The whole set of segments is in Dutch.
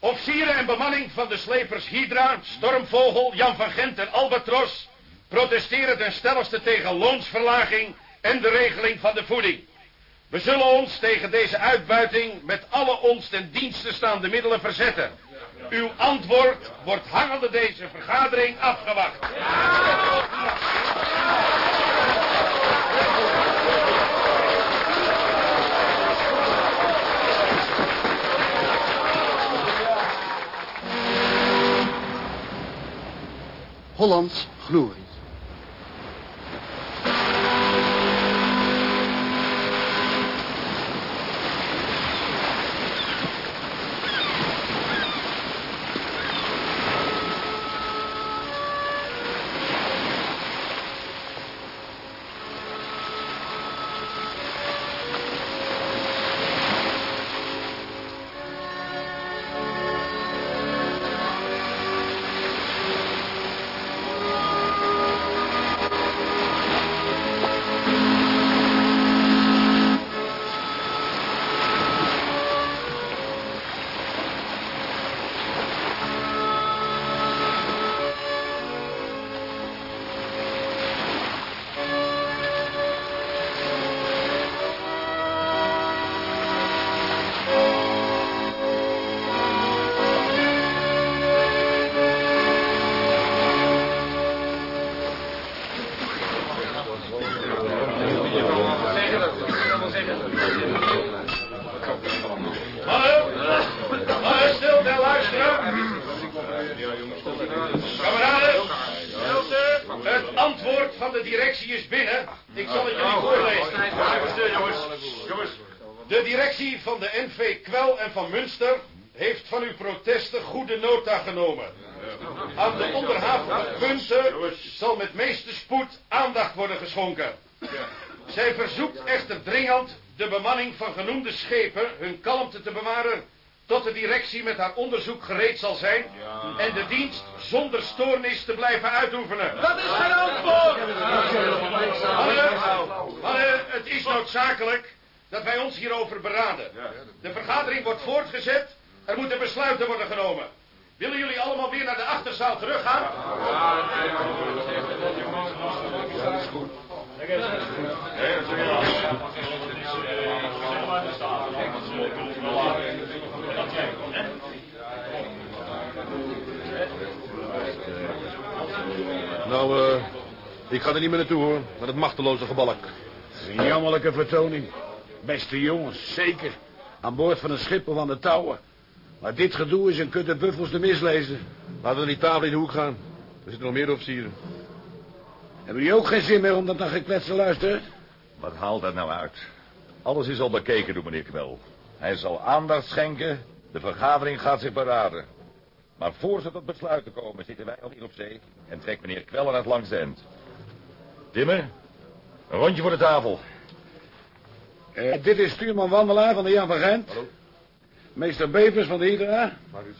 Officieren en bemanning van de slepers Hydra, Stormvogel, Jan van Gent en Albatros protesteren ten stelligste tegen loonsverlaging en de regeling van de voeding. We zullen ons tegen deze uitbuiting met alle ons ten dienste staande middelen verzetten. Uw antwoord wordt hangende deze vergadering afgewacht. Hollands glorie. Luisteren. Kameraden, het antwoord van de directie is binnen. Ik zal het jullie voorlezen. Jongens, De directie van de NV Kwel en van Münster heeft van uw protesten goede nota genomen. Aan de onderhavige punten zal met meeste spoed aandacht worden geschonken. Zij verzoekt echter dringend de bemanning van genoemde schepen hun kalmte te bewaren tot de directie met haar onderzoek gereed zal zijn en de dienst zonder stoornis te blijven uitoefenen. Dat is geen antwoord! Mannen, mannen, het is noodzakelijk dat wij ons hierover beraden. De vergadering wordt voortgezet. Er moeten besluiten worden genomen. Willen jullie allemaal weer naar de achterzaal teruggaan? Nou, eh, ik ga er niet meer naartoe hoor, met het machteloze gebalk. Een jammerlijke vertoning. Beste jongens, zeker. Aan boord van een schip of aan de touwen. Maar dit gedoe is een kutte buffels te mislezen. Laten we naar die tafel in de hoek gaan. Er zitten nog meer officieren. Hebben jullie ook geen zin meer om dat naar gekwets te luisteren? Wat haalt dat nou uit? Alles is al bekeken door meneer Kwel. Hij zal aandacht schenken. De vergadering gaat zich beraden. Maar voor ze tot besluiten komen, zitten wij al hier op zee... en trekt meneer Kwel aan het langste eind. Timmer, een rondje voor de tafel. Eh, dit is stuurman Wandelaar van de Jan van Gent. Hallo. Meester Bevers van de Hydra. Marius.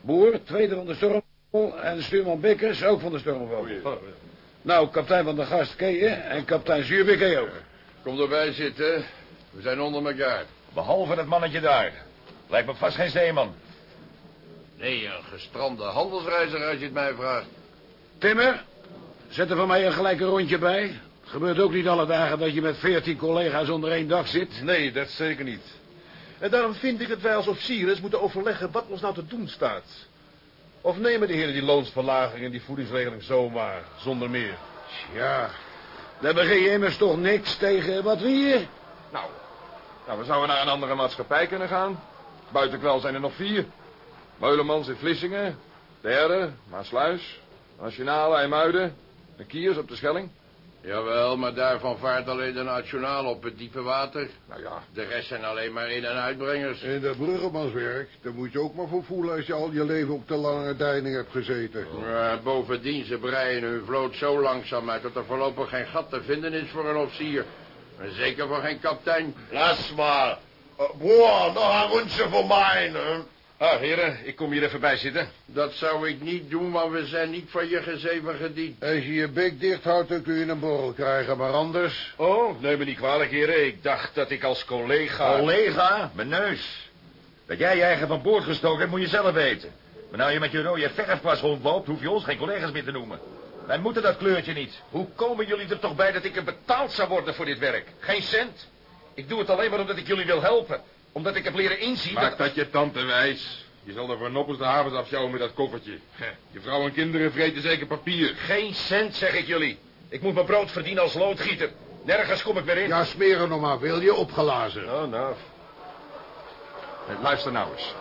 Boer, tweede van de Stormvogel. En stuurman Bikkers, ook van de Stormvogel. Nou, kapitein van de Gast Keeën en kapitein Zuurbeek ook. Kom erbij zitten. We zijn onder elkaar. Behalve dat mannetje daar. Lijkt me vast geen zeeman. Nee, een gestrande handelsreiziger als je het mij vraagt. Timmer, zet er van mij een gelijke rondje bij. Gebeurt ook niet alle dagen dat je met veertien collega's onder één dak zit. Nee, dat zeker niet. En daarom vind ik dat wij als officieren moeten overleggen wat ons nou te doen staat. Of nemen de heren die loonsverlaging en die voedingsregeling zomaar, zonder meer? Ja, daar begin je immers toch niks tegen wat we hier... Nou, nou, we zouden naar een andere maatschappij kunnen gaan. Buiten kwel zijn er nog vier. Meulemans in Vlissingen. Derde, Maasluis. Nationale IJmuiden. En Kiers op de Schelling. Jawel, maar daarvan vaart alleen de nationaal op het diepe water. Nou ja, De rest zijn alleen maar in- en uitbrengers. En dat bruggenmanswerk, daar moet je ook maar voor voelen als je al je leven op de lange deining hebt gezeten. Maar bovendien, ze breien hun vloot zo langzaam uit... dat er voorlopig geen gat te vinden is voor een officier. En zeker voor geen kapitein. Laat maar. Uh, broer, nog een rondje voor mij, hè? Ah, heren, ik kom hier even bij zitten. Dat zou ik niet doen, want we zijn niet van je gezeven gediend. Als je je bek dicht houdt, dan kun je een borrel krijgen, maar anders... Oh, neem me niet kwalijk, heren. Ik dacht dat ik als collega... Collega, mijn neus. Dat jij je eigen van boord gestoken hebt, moet je zelf weten. Maar nou je met je rode verfpas rondloopt, hoef je ons geen collega's meer te noemen. Wij moeten dat kleurtje niet. Hoe komen jullie er toch bij dat ik er betaald zou worden voor dit werk? Geen cent. Ik doe het alleen maar omdat ik jullie wil helpen. Omdat ik heb leren inzien Maak dat... dat je tante wijs. Je zal er voor noppels de havens afsjouwen met dat koffertje. Je vrouw en kinderen vreten zeker papier. Geen cent, zeg ik jullie. Ik moet mijn brood verdienen als loodgieter. Nergens kom ik meer in. Ja, smeren nog maar. Wil je opgelazen? Oh, nou. Eh, Luister nou eens.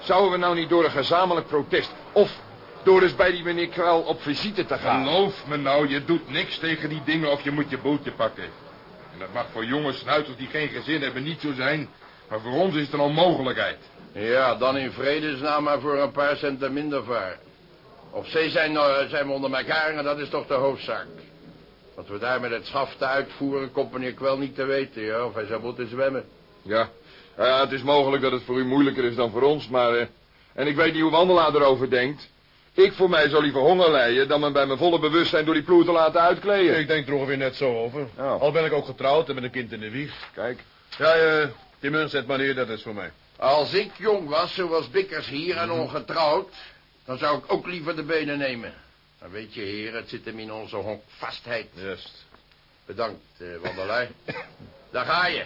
Zouden we nou niet door een gezamenlijk protest... of door eens bij die meneer Kwel op visite te gaan... Geloof me nou, je doet niks tegen die dingen of je moet je bootje pakken. En dat mag voor jonge snuiters die geen gezin hebben niet zo zijn... maar voor ons is het een onmogelijkheid. Ja, dan in vredesnaam maar voor een paar centen minder varen. Op zee zijn, eh, zijn we onder elkaar en dat is toch de hoofdzaak. Wat we daar met het schafte uitvoeren, komt meneer Kwel niet te weten, ja, of hij zou moeten zwemmen. Ja, ja, het is mogelijk dat het voor u moeilijker is dan voor ons, maar... eh, en ik weet niet hoe Wandelaar erover denkt. Ik voor mij zou liever honger lijden dan me bij mijn volle bewustzijn door die ploer te laten uitkleden. Ik denk er ongeveer net zo over. Oh. Al ben ik ook getrouwd en met een kind in de wieg. Kijk. Ja, eh, die zet maar neer, dat is voor mij. Als ik jong was, zoals Bikkers hier en ongetrouwd, dan zou ik ook liever de benen nemen. Maar weet je, heer, het zit hem in onze honkvastheid. Juist. Bedankt, eh, Wandelij. Daar ga je.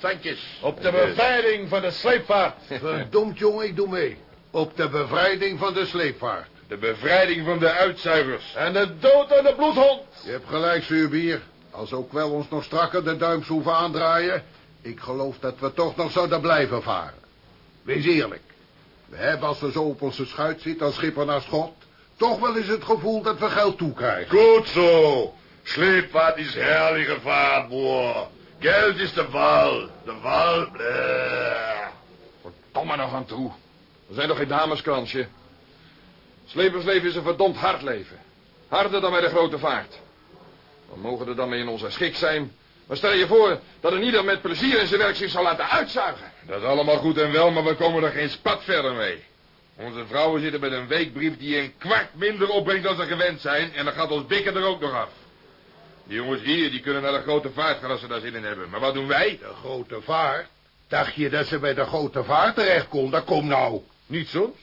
Tandjes. Op de bevrijding van de sleepvaart. Verdomd, jongen, ik doe mee. Op de bevrijding van de sleepvaart. De bevrijding van de uitzuigers. En de dood aan de bloedhond. Je hebt gelijk, zuurbier. Als ook wel ons nog strakker de duims hoeven aandraaien... ik geloof dat we toch nog zouden blijven varen. Wees eerlijk. We hebben als we zo op onze schuit zitten als schipper naar schot... toch wel eens het gevoel dat we geld toekrijgen. Goed zo. Sleepvaart is herrliche vaart, boer. Geld is de wal. De wal, bleh. Verdomme nog aan toe. We zijn toch geen dameskransje. Slepersleven is een verdomd hard leven. Harder dan bij de grote vaart. We mogen er dan mee in onze schik zijn. Maar stel je voor dat een ieder met plezier in zijn werk zich zou laten uitzuigen. Dat is allemaal goed en wel, maar we komen er geen spat verder mee. Onze vrouwen zitten met een weekbrief die een kwart minder opbrengt dan ze gewend zijn. En dan gaat ons bikken er ook nog af. Die jongens hier, die kunnen naar de grote vaart gaan als ze daar zin in hebben. Maar wat doen wij? De grote vaart? Dacht je dat ze bij de grote vaart terecht konden? Kom nou. Niet soms.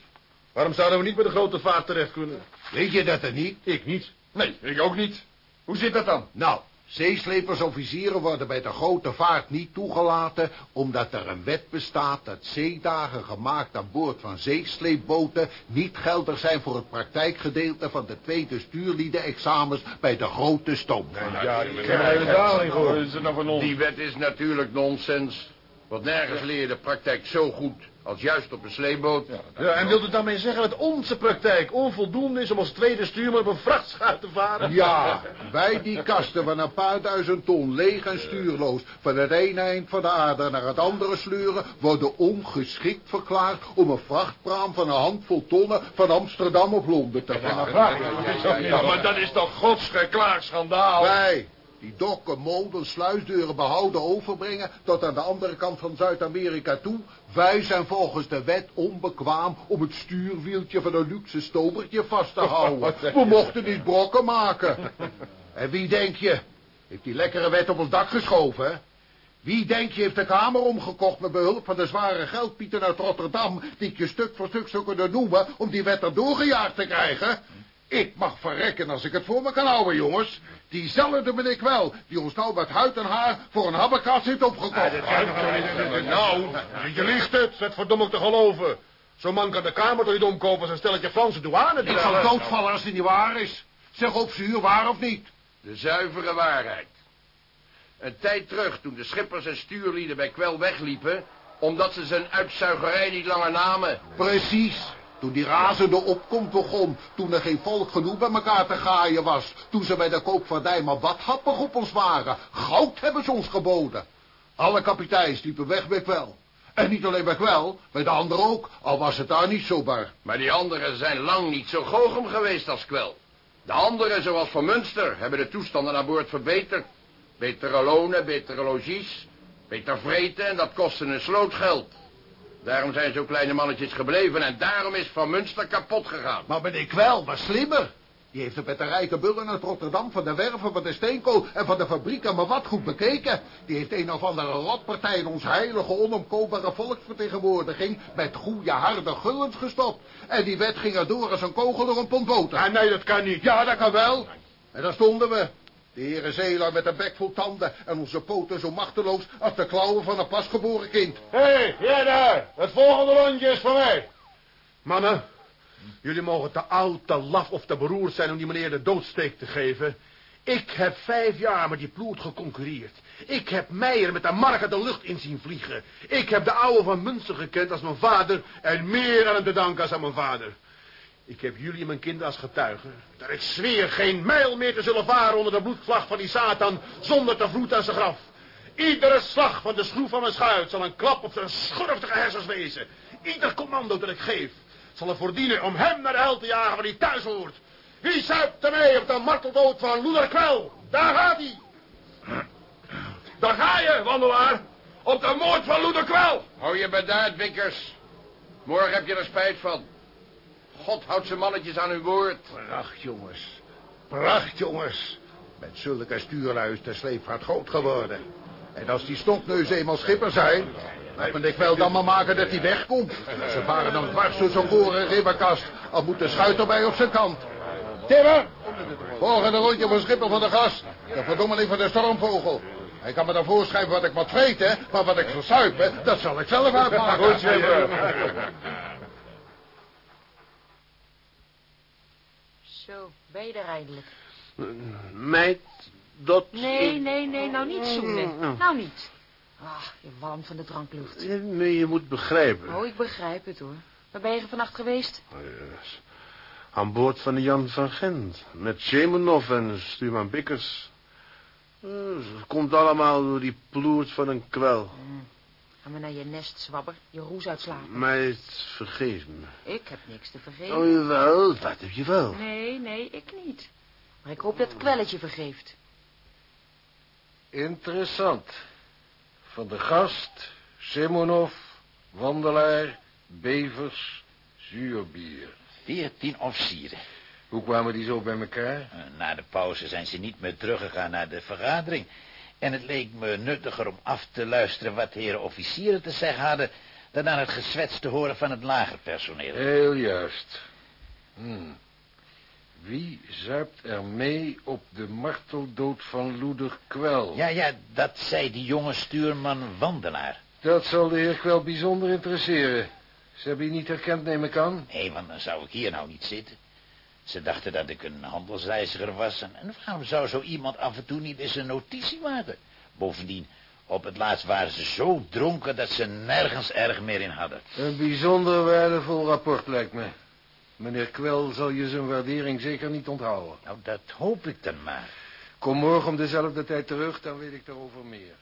Waarom zouden we niet bij de grote vaart terecht kunnen? Weet je dat er niet? Ik niet. Nee, ik ook niet. Hoe zit dat dan? Nou, zeeslepersofficieren worden bij de grote vaart niet toegelaten... omdat er een wet bestaat dat zeedagen gemaakt aan boord van zeesleepboten... niet geldig zijn voor het praktijkgedeelte van de tweede stuurlieden-examens... bij de grote stoomvaart. Ja, ik heb daling voor. nou? Die wet is natuurlijk nonsens. Want nergens leer je de praktijk zo goed als juist op een sleepboot. Ja, en wilt u daarmee zeggen dat onze praktijk onvoldoende is om als tweede stuurman op een vrachtschuit te varen? Ja, wij die kasten van een paar duizend ton leeg en stuurloos... van het ene eind van de aarde naar het andere sleuren... worden ongeschikt verklaard om een vrachtpraam van een handvol tonnen... van Amsterdam op Londen te varen. Ja, maar dat is toch godsgeklaagd schandaal? Wij, die dokken, molden, sluisdeuren behouden overbrengen... tot aan de andere kant van Zuid-Amerika toe... wij zijn volgens de wet onbekwaam om het stuurwieltje van een luxe stomertje vast te houden. We mochten niet brokken maken. En wie denk je, heeft die lekkere wet op ons dak geschoven, hè? Wie denk je heeft de kamer omgekocht met behulp van de zware geldpieten uit Rotterdam... die ik je stuk voor stuk zou kunnen noemen om die wet er doorgejaagd te krijgen? Ik mag verrekken als ik het voor me kan houden, jongens. Diezelfde ben ik wel, die ons nou met huid en haar voor een habbekas heeft opgekocht. Nou, je liegt het, zet verdomme te geloven. Zo'n man kan de kamer toch niet omkopen als een stelletje Franse douane. Ik zal doodvallen als het niet waar is. Zeg op zuur, waar of niet? De zuivere waarheid. Een tijd terug, toen de schippers en stuurlieden bij Kwel wegliepen... omdat ze zijn uitzuigerij niet langer namen. Precies. Toen die razende opkomst begon, toen er geen volk genoeg bij elkaar te gaaien was, toen ze bij de koopvaardij maar wat happig op ons waren. Goud hebben ze ons geboden. Alle kapiteins liepen weg bij Kwel. En niet alleen bij Kwel, bij de anderen ook, al was het daar niet zo bar. Maar die anderen zijn lang niet zo goochem geweest als Kwel. De anderen, zoals Van Münster, hebben de toestanden aan boord verbeterd. Betere lonen, betere logies, beter vreten en dat kostte een slootgeld. Daarom zijn zo kleine mannetjes gebleven en daarom is Van Münster kapot gegaan. Maar meneer Kwel was slimmer. Die heeft het met de rijke bullen uit Rotterdam van de werven, van de steenkool en van de fabrieken maar wat goed bekeken. Die heeft een of andere rotpartij in ons heilige, onomkoombare volksvertegenwoordiging met goede, harde gullens gestopt. En die wet ging er door als een kogel door een pond boter. Ah, nee, dat kan niet. Ja, dat kan wel. En daar stonden we. De heren Zeelaar met een bek vol tanden en onze poten zo machteloos als de klauwen van een pasgeboren kind. Hé, hey, jij daar. Het volgende rondje is voor mij. Mannen, jullie mogen te oud, te laf of te beroerd zijn om die meneer de doodsteek te geven. Ik heb vijf jaar met die ploert geconcurreerd. Ik heb Meijer met de marken de lucht in zien vliegen. Ik heb de oude van Münster gekend als mijn vader en meer aan hem te danken als aan mijn vader. Ik heb jullie en mijn kinderen als getuigen. Dat ik zweer geen mijl meer te zullen varen onder de bloedvlag van die Satan zonder te vloed aan zijn graf. Iedere slag van de schroef van mijn schuit zal een klap op zijn schurftige hersens wezen. Ieder commando dat ik geef zal ervoor dienen om hem naar de hel te jagen waar hij thuis hoort. Wie zuipt er mee op de marteldood van Loeder Kwel? Daar gaat hij. Daar ga je, wandelaar. Op de moord van Loeder Kwel. Hou je bedaard, Wikkers. Morgen heb je er spijt van. God houdt zijn mannetjes aan hun woord. Pracht, jongens. Pracht, jongens. Met zulke stuurlui is de sleepvaart groot geworden. En als die stokneus eenmaal schipper zijn... laat men ik wel dan maar maken dat hij wegkomt. Ze varen dan dwars door zo'n boren ribberkast... al moet de schuit erbij op zijn kant. Timmer! Volgende rondje voor schipper van de gas. De verdommeling van de stormvogel. Hij kan me dan voorschrijven wat ik moet vreten... maar wat ik zal suipen, dat zal ik zelf uitmaken. Goed, schipper. Zo, ben je er eindelijk? Meid, dat... Nee, nee, nee, nou niet zoenen. Nou niet. Ah, je walm van de dranklucht. Nee, je moet begrijpen. Oh, ik begrijp het hoor. Waar ben je vannacht geweest? Aan boord van de Jan van Gent. Met Shemenov en stuurman Bikkers. Eh, Het komt allemaal door die ploert van een kwel. Ga maar naar je nest, zwabber. Je roes uitslapen. Meid, vergeef me. Ik heb niks te vergeven. Oh, jawel, dat heb je wel. Nee, nee, ik niet. Maar ik hoop dat kwelletje vergeeft. Interessant. Van de gast, Simonov, Wandelaar, Bevers, Zuurbier. Veertien officieren. Hoe kwamen die zo bij elkaar? Eh, Na de pauze zijn ze niet meer teruggegaan naar de vergadering. En het leek me nuttiger om af te luisteren wat de heren officieren te zeggen hadden... dan aan het gezwets te horen van het lagerpersoneel. Heel juist. Hmm. Wie zuipt er mee op de marteldood van Loeder Kwel? Ja, ja, dat zei die jonge stuurman Wandelaar. Dat zal de heer Kwel bijzonder interesseren. Ze hebben je niet herkend, neem ik aan. Nee, want dan zou ik hier nou niet zitten. Ze dachten dat ik een handelsreiziger was. En, en waarom zou zo iemand af en toe niet eens een notitie maken? Bovendien, op het laatst waren ze zo dronken dat ze nergens erg meer in hadden. Een bijzonder waardevol rapport, lijkt me. Meneer Kwel zal je zijn waardering zeker niet onthouden. Nou, dat hoop ik dan maar. Kom morgen om dezelfde tijd terug, dan weet ik erover meer.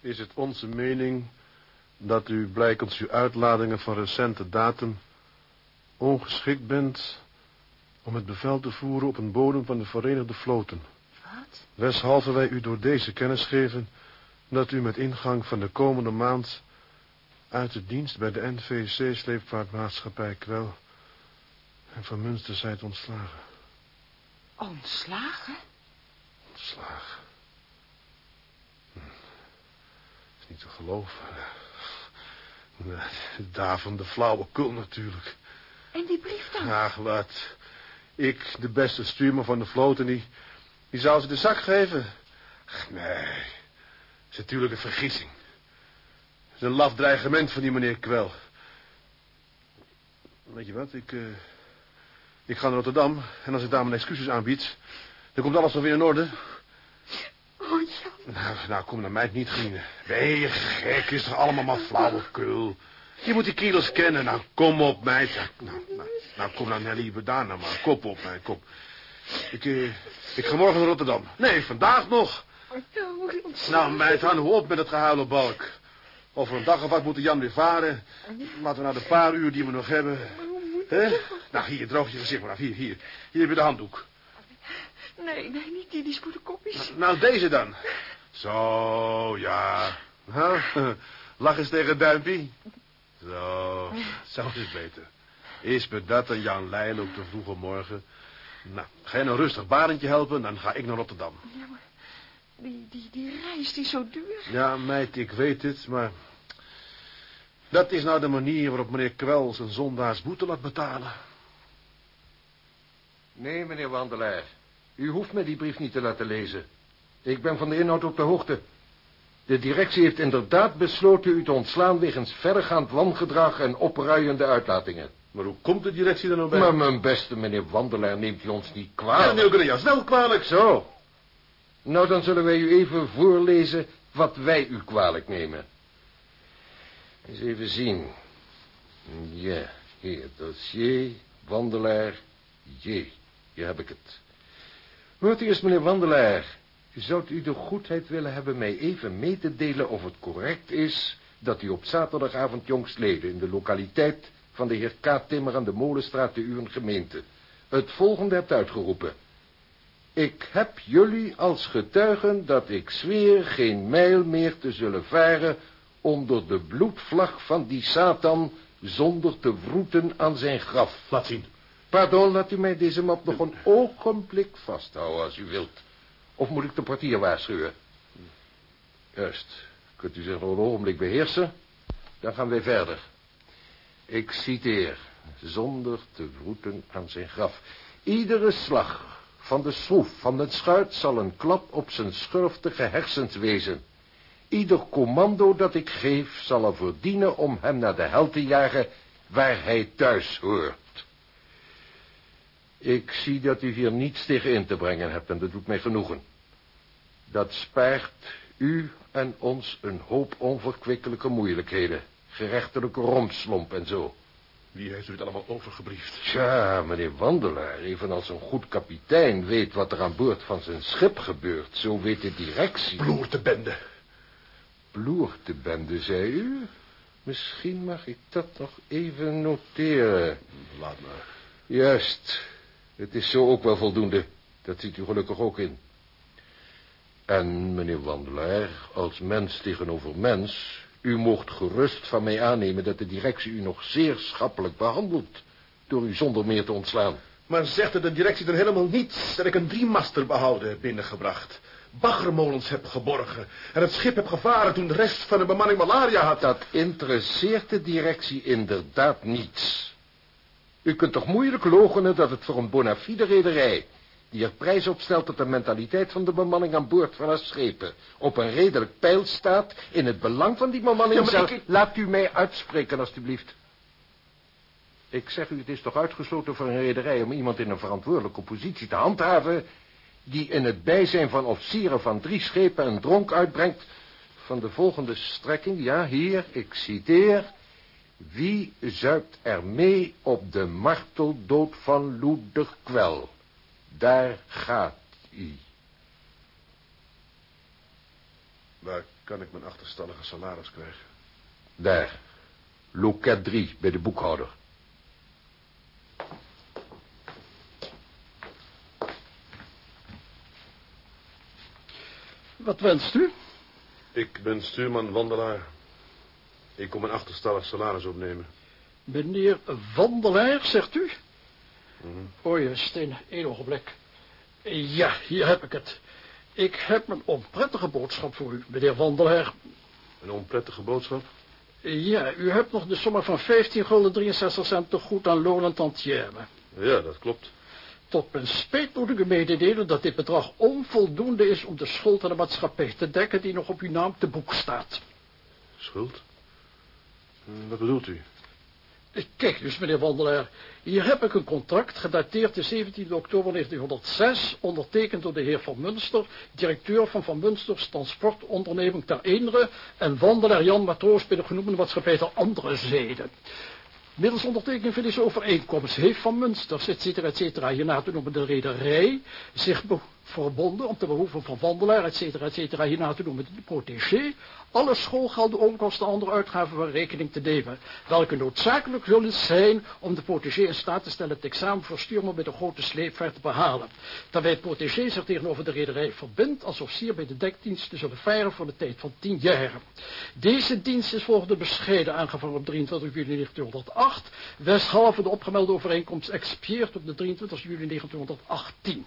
Is het onze mening dat u blijkens uw uitladingen van recente datum ongeschikt bent om het bevel te voeren op een bodem van de Verenigde Vloten? Wat? Weshalve wij u door deze kennis geven dat u met ingang van de komende maand uit de dienst bij de NVC-sleepvaartmaatschappij Kwel en van Münster zijt ontslagen. Ontslagen? Ontslagen. Hm. Is niet te geloven. Nee, Daarvan de flauwekul natuurlijk. En die brief dan? Ach, wat. Ik, de beste stuurman van de vloot, en die, die zou ze de zak geven. Ach, nee, het is natuurlijk een vergissing. Het is een laf dreigement van die meneer Kwel. Weet je wat, ik, eh, ik ga naar Rotterdam en als ik daar mijn excuses aanbied, dan komt alles nog weer in orde. Oh, Jan. Nou, nou, kom naar mij niet grienen. Ben je gek? Is toch allemaal maar flauwekul? Je moet die kilo's kennen. Nou, kom op, meid. Nou, nou, nou kom nou, Nelly, bedaan nou maar. Kop op, meid, kom. Ik, eh, ik ga morgen naar Rotterdam. Nee, vandaag nog. Nou, meid, hou nou op met het gehuil op balk. Over een dag of wat moet de Jan weer varen. Laten we nou de paar uur die we nog hebben... Hè? Nou, hier, droog je gezicht maar af. Hier, hier. Hier heb je de handdoek. Nee, nee, niet die, die spoederkopjes. Nou, deze dan. Zo, ja. Huh? Lach eens tegen Duimpie. Zo, zo is beter. Is me dat en Jan Leijl op de vroege morgen. Nou, ga je nou rustig Barentje helpen, dan ga ik naar Rotterdam. Ja, maar die, die, die reis die is zo duur. Ja, meid, ik weet het, maar... Dat is nou de manier waarop meneer Kwel zijn zondaars boete laat betalen. Nee, meneer Wandelaar. U hoeft me die brief niet te laten lezen. Ik ben van de inhoud op de hoogte. De directie heeft inderdaad besloten u te ontslaan... wegens verregaand wangedrag en opruiende uitlatingen. Maar hoe komt de directie er nou bij? Maar mijn beste meneer Wandelaar neemt u ons niet Ja, kwalijk. meneer Grenjas, wel kwalijk. Zo. Nou, dan zullen wij u even voorlezen wat wij u kwalijk nemen. Eens even zien. Ja, hier, dossier, wandelaar, J. Hier heb ik het. Hoort u eens, meneer Wandelaar. Zou u de goedheid willen hebben mij even mee te delen of het correct is... dat u op zaterdagavond jongstleden in de lokaliteit van de heer K. Timmer aan de Molenstraat te uw gemeente... het volgende hebt uitgeroepen... Ik heb jullie als getuigen dat ik zweer geen mijl meer te zullen varen onder de bloedvlag van die Satan zonder te wroeten aan zijn graf. Laat zien. Pardon, laat u mij deze map nog een ogenblik vasthouden als u wilt. Of moet ik de portier waarschuwen? Juist. Kunt u zich een ogenblik beheersen? Dan gaan wij verder. Ik citeer. Zonder te wroeten aan zijn graf. Iedere slag van de schroef van het schuit zal een klap op zijn schurftige hersens wezen. Ieder commando dat ik geef zal ervoor dienen om hem naar de hel te jagen waar hij thuis hoort. Ik zie dat u hier niets tegen in te brengen hebt en dat doet mij genoegen. Dat spaart u en ons een hoop onverkwikkelijke moeilijkheden, gerechtelijke rompslomp en zo. Wie heeft u het allemaal overgebriefd? Tja, meneer Wandelaar, evenals een goed kapitein weet wat er aan boord van zijn schip gebeurt, zo weet de directie... Bloertebende. Bloertebende, zei u? Misschien mag ik dat nog even noteren. Laat maar. Juist. Het is zo ook wel voldoende. Dat ziet u gelukkig ook in. En, meneer Wandelaar, als mens tegenover mens... u mocht gerust van mij aannemen dat de directie u nog zeer schappelijk behandelt... door u zonder meer te ontslaan. Maar zegt er de directie dan helemaal niets dat ik een driemaster behouden heb binnengebracht? Baggermolens heb geborgen en het schip heb gevaren toen de rest van de bemanning malaria had. Dat interesseert de directie inderdaad niets. U kunt toch moeilijk logenen dat het voor een bona fide rederij... die er prijs op stelt dat de mentaliteit van de bemanning aan boord van haar schepen... op een redelijk pijl staat in het belang van die bemanning Ja, zelf. ik- Laat u mij uitspreken, alstublieft. Ik zeg u, het is toch uitgesloten voor een rederij om iemand in een verantwoordelijke positie te handhaven... die in het bijzijn van officieren van drie schepen een dronk uitbrengt... van de volgende strekking, ja, hier, ik citeer... Wie zuipt er mee op de marteldood van Loeder Kwel? Daar gaat ie. Waar kan ik mijn achterstallige salaris krijgen? Daar. Loket 3, bij de boekhouder. Wat wenst u? Ik ben stuurman Wandelaar. Ik kom mijn achterstallig salaris opnemen. Meneer Wandelaar, zegt u? Mhm. O, juist, in één ogenblik. Ja, hier heb ik het. Ik heb een onprettige boodschap voor u, meneer Wandelaar. Een onprettige boodschap? Ja, u hebt nog de som van 15 gulden 63 cent te goed aan loon en tantième. Ja, dat klopt. Tot mijn spijt moet ik u mededelen dat dit bedrag onvoldoende is om de schuld aan de maatschappij te dekken die nog op uw naam te boek staat. Schuld? Eh, Wat bedoelt u? Kijk dus, meneer Wandelaar, hier heb ik een contract gedateerd de 17 oktober 1906, ondertekend door de heer Van Munster, directeur van Van Munsters transportonderneming ter Eenderen en Wandelaar Jan Matroos bij de genoemde maatschappij ter andere zijde. Middels ondertekening van deze overeenkomst heeft Van Munsters, et cetera, et cetera, hierna te noemen de rederij, zich be verbonden om te behoeven van wandelaar, et cetera, et cetera, hierna te doen met de protégé, alle schoolgelden, onkosten en andere uitgaven van rekening te nemen, welke noodzakelijk zullen zijn om de protégé in staat te stellen het examen voor stuurman met een grote sleepvaart te behalen. Terwijl het protégé zich tegenover de rederij verbindt als officier bij de dekdienst te zullen varen voor de tijd van tien jaar. Deze dienst is volgens de bescheiden aangevangen op 23 juli 1908, westhalve de opgemelde overeenkomst expieert op de 23 juli 1918.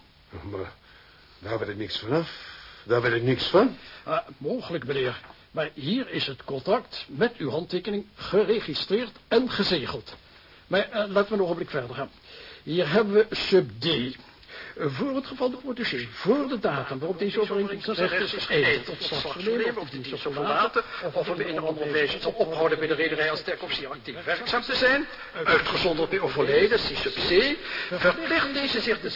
Maar daar weet ik niks vanaf. Daar weet ik niks van. Uh, mogelijk, meneer. Maar hier is het contract met uw handtekening geregistreerd en gezegeld. Maar uh, laten we nog een ogenblik verder gaan. Hier hebben we sub D. Voor het geval de protégé, voor de datum waarop deze overeenkomst recht is geëindigd, tot slag vernemen of dienst verlaten, of op een of andere wijze zal ophouden bij de rederij als dekofficier actief werkzaam te zijn, uitgezonderd bij overleden, C sub C, verplicht deze zich de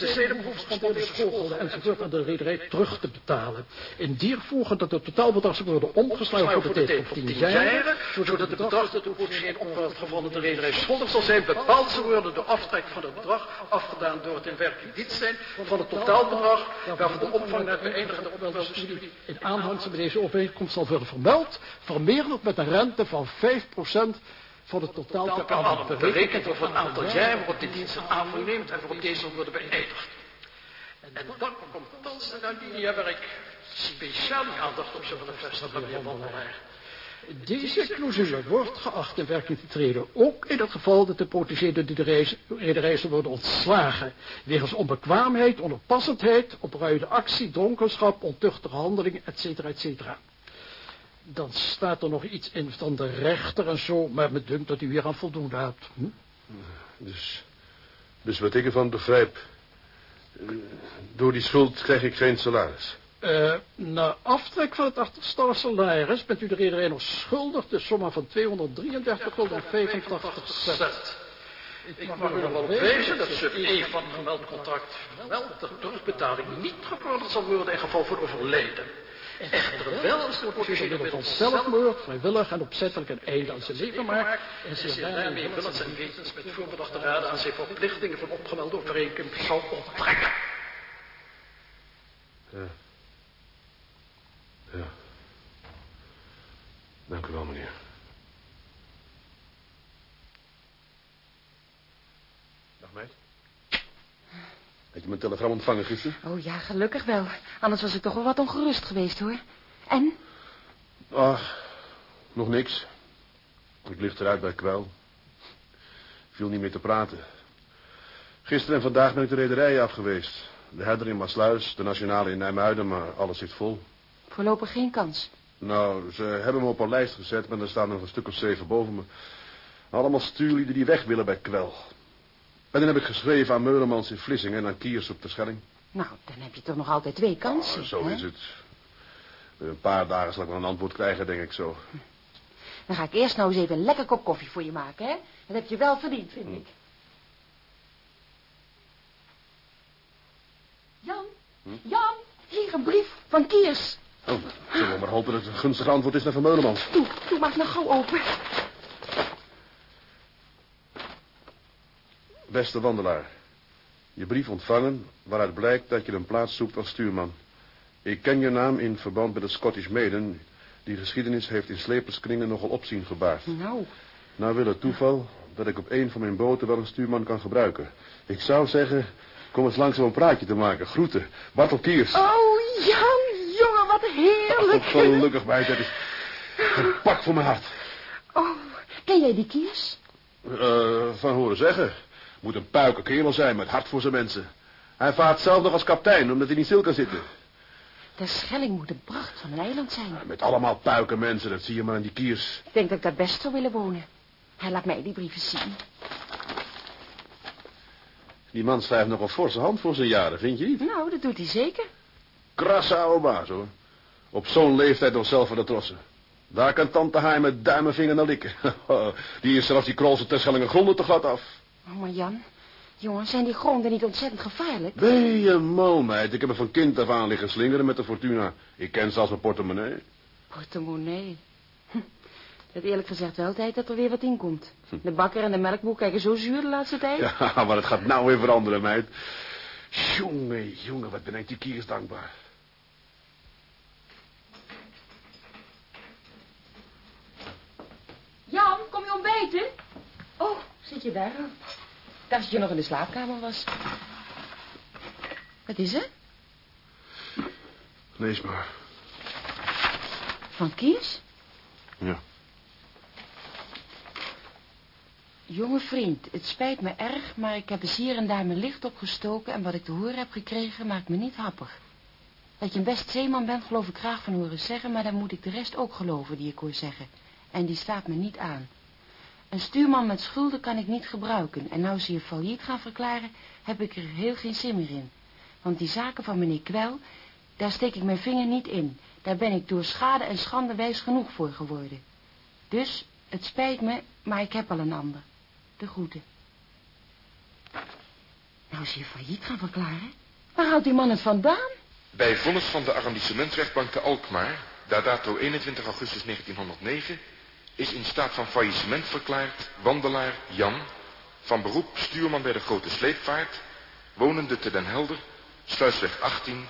de schoolgelden enzovoort aan de rederij terug te betalen. In dier voegen dat het totaalbedrag zal worden omgeslagen voor de tijd van tien jaar, zodat het bedrag dat de protégé in opvalt gevonden de rederij schuldig zal zijn, bepaald zal worden door aftrek van het bedrag, afgedaan door het in dienst zijn, van het totaalbedrag waarvan de omvang naar de enige studie in aanhangsel bij deze overeenkomst zal worden vermeld, vermeerderd met een rente van 5% van het totaal per annum, berekend over het aantal jaar waarop de dienst een aanvang neemt en waarop deze zal worden beëindigd. En dan komt thans de linia waar ik speciaal aandacht op zullen vestigen, meneer Wandelaar. Deze clausule wordt geacht in werking te treden, ook in het geval dat de protégé door de rederij zal worden ontslagen, wegens onbekwaamheid, onoppassendheid, opruide actie, dronkenschap, ontuchtige handelingen, etc., etc. Dan staat er nog iets in van de rechter en zo, maar me dunkt dat u hier aan voldoende hebt. Hm? Dus, dus wat ik ervan begrijp, door die schuld krijg ik geen salaris. Uh, na aftrek van het achterstallige salaris bent u de rederij nog schuldig de somma van 233 gulden 85 cent. Ik mag u nog wel wijzen dat sub E van het gemeld contract wel de terugbetaling niet gevorderd zal worden in geval van overlijden. Echter wel als de portefeuille van zelfmoord, vrijwillig en opzettelijk een einde aan zijn leven maakt en zich daarmee willens en wetens met voorbedachte raden aan zijn verplichtingen van opgemelde overeenkomst zal onttrekken. Ja. Ja. Dank u wel, meneer. Dag, meid. Heb je mijn telegram ontvangen gisteren? Oh ja, gelukkig wel. Anders was ik toch wel wat ongerust geweest, hoor. En? Ach, nog niks. Ik lig eruit bij kwel. Viel niet meer te praten. Gisteren en vandaag ben ik de rederij af geweest. De herder in Maasluis, de nationale in Nijmuiden, maar alles zit vol. Voorlopig geen kans. Nou, ze hebben me op een lijst gezet, maar er staan nog een stuk of zeven boven me. Allemaal stuurlieden die weg willen bij kwel. En dan heb ik geschreven aan Meulemans in Vlissingen en aan Kiers op de Schelling. Nou, dan heb je toch nog altijd twee kansen. Oh, zo hè? is het. Binnen een paar dagen zal ik wel een antwoord krijgen, denk ik zo. Dan ga ik eerst nou eens even een lekker kop koffie voor je maken, hè? Dat heb je wel verdiend, vind ik. Jan, Jan, hier een brief van Kiers. Oh, zullen we maar hopen dat het een gunstig antwoord is naar Van Meulemans. Doe, doe maar nou gauw open. Beste wandelaar. Je brief ontvangen waaruit blijkt dat je een plaats zoekt als stuurman. Ik ken je naam in verband met het Scottish Maiden. Die geschiedenis heeft in sleperskringen nogal opzien gebaard. Nou, Nou wil het toeval dat ik op een van mijn boten wel een stuurman kan gebruiken. Ik zou zeggen, kom eens langs om een praatje te maken. Groeten. Bartel Kiers. oh jongen, wat heerlijk. Oh, gelukkig meid, dat is een pak voor mijn hart. Oh, ken jij die Kiers? Eh, van horen zeggen. Moet een puike kerel zijn met hart voor zijn mensen. Hij vaart zelf nog als kapitein, omdat hij niet stil kan zitten. De Schelling moet een pracht van een eiland zijn. Met allemaal puike mensen, dat zie je maar aan die kiers. Ik denk dat ik daar best zou willen wonen. Hij laat mij die brieven zien. Die man schrijft nog een forse hand voor zijn jaren, vind je niet? Nou, dat doet hij zeker. Krasse oude baas, hoor. Op zo'n leeftijd nog zelf van de trossen. Daar kan tante Haai met duim en vinger naar likken. die is zelfs die krolse terschellingen gronden te glad af. Oh, maar Jan, jongen, zijn die gronden niet ontzettend gevaarlijk? Ben je mal, meid. Ik heb er van kind af aan liggen slingeren met de Fortuna. Ik ken zelfs mijn portemonnee. Portemonnee. Hm. Het eerlijk gezegd wel tijd dat er weer wat in komt. De bakker en de melkboer kijken zo zuur de laatste tijd. Ja, maar het gaat nou weer veranderen, meid. Jongen, jongen, wat ben ik die kiers dankbaar. Jan, kom je ontbijten? Oh, zit je daar? Ik dacht dat je nog in de slaapkamer was. Wat is er? Lees maar. Van Kiers? Ja. Jonge vriend, het spijt me erg, maar ik heb eens hier en daar mijn licht opgestoken... en wat ik te horen heb gekregen maakt me niet happig. Dat je een best zeeman bent, geloof ik graag van horen zeggen... maar dan moet ik de rest ook geloven die ik hoor zeggen. En die staat me niet aan. Een stuurman met schulden kan ik niet gebruiken... en nou ze je failliet gaan verklaren, heb ik er heel geen zin meer in. Want die zaken van meneer Kwel, daar steek ik mijn vinger niet in. Daar ben ik door schade en schande wijs genoeg voor geworden. Dus, het spijt me, maar ik heb al een ander. De groeten. Nou, ze je failliet gaan verklaren? Waar houdt die man het vandaan? Bij vonnis van de arrondissementrechtbank te Alkmaar, dato 21 augustus 1909, is in staat van faillissement verklaard wandelaar Jan, van beroep stuurman bij de grote sleepvaart, wonende te Den Helder, Sluisweg 18,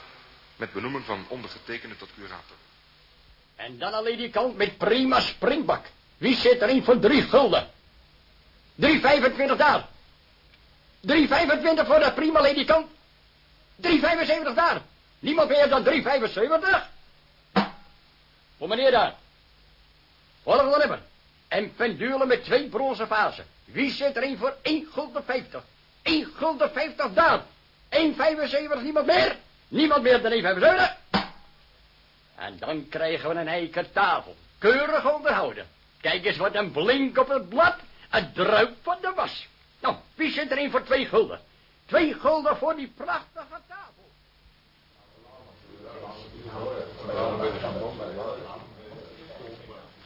met benoeming van ondergetekende tot curator. En dan alleen die kant met prima springbak. Wie zit erin voor drie gulden? 3,25 daar. 3,25 voor dat prima ledikant. 3,75 daar. Niemand meer dan 3,75. Voor meneer daar. Volgende nummer. En pendulen met twee bronzen vazen. Wie zit erin voor 1 gulden 50? 1 gulden 50 daar. 1,75 niemand meer. Niemand meer dan 1,75. En dan krijgen we een eiken tafel. Keurig onderhouden. Kijk eens wat een blink op het blad. Het druip van de was. Nou, wie zit erin voor twee gulden? Twee gulden voor die prachtige tafel.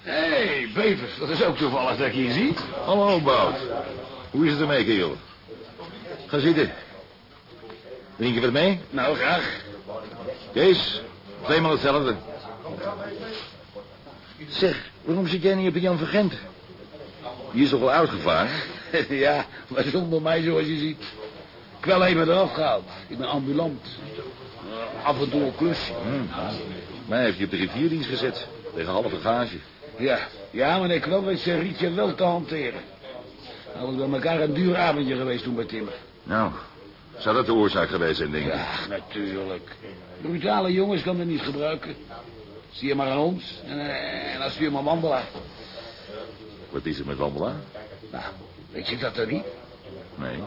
Hé, hey, Bevers, dat is ook toevallig dat ik je ziet. Hallo, Bout. Hoe is het ermee, kerel? Ga zitten. Drink je wat mee? Nou, graag. Kees, tweemaal hetzelfde. Zeg, waarom zit jij niet op de Jan Vergent? Die is toch wel uitgevaren? ja, maar zonder mij zoals je ziet. Ik wel even eraf gehaald. Ik ben ambulant. Uh, af en toe een klusje. Hmm. Mij heeft je op de rivierdienst gezet. Tegen halve gage. Ja, ja, ik wel weet zijn rietje wel te hanteren. Nou, we bij elkaar een duur avondje geweest toen bij Timmer. Nou, zou dat de oorzaak geweest zijn, denk ik? Ja, natuurlijk. Brutale jongens kan er niet gebruiken. Zie je maar aan ons en, uh, en dan stuur maar wandelaar. Wat is er met wandelaar? Nou, weet je dat dan niet? Nee.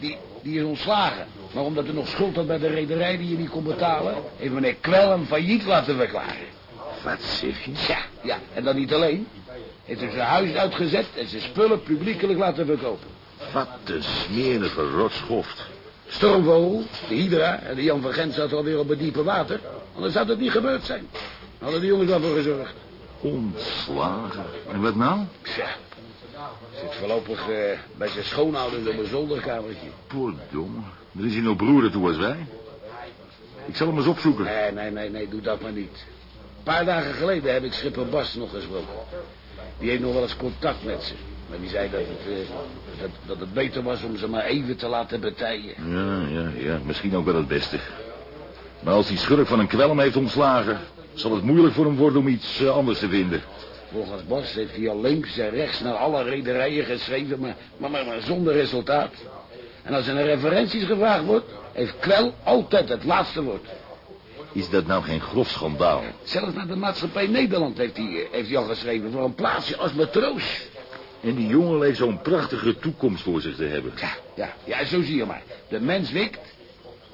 Die, die is ontslagen. Maar omdat er nog schuld had bij de rederij die je niet kon betalen... heeft meneer Kwel hem failliet laten verklaren. Wat zeg je? Ja, ja. En dan niet alleen. Heeft hij zijn huis uitgezet en zijn spullen publiekelijk laten verkopen. Wat een smerige rotschoft. Stormvogel, de Hydra en de Jan van Gent zaten alweer op het diepe water. Anders zou dat niet gebeurd zijn. Hadden de jongens wel voor gezorgd. Ontslagen. En wat nou? Tja, zit voorlopig uh, bij zijn schoonouders op een zolderkamertje. Verdomme. Er is hij nog broer toe als wij. Ik zal hem eens opzoeken. Nee, nee, nee, nee, doe dat maar niet. Een paar dagen geleden heb ik schipper Bas nog gesproken. Die heeft nog wel eens contact met ze. Maar die zei dat het, uh, dat, dat het beter was om ze maar even te laten betijen. Ja, ja, ja. Misschien ook wel het beste. Maar als die schurk van een kwelm heeft ontslagen... zal het moeilijk voor hem worden om iets uh, anders te vinden. Volgens Bas heeft hij al links en rechts naar alle rederijen geschreven, maar, maar, maar, maar zonder resultaat. En als er naar referenties gevraagd wordt, heeft Kwel altijd het laatste woord. Is dat nou geen grof schandaal? Zelfs naar de maatschappij Nederland heeft hij, heeft hij al geschreven voor een plaatsje als matroos. En die jongen leek zo'n prachtige toekomst voor zich te hebben. Ja, ja, ja, zo zie je maar. De mens wikt,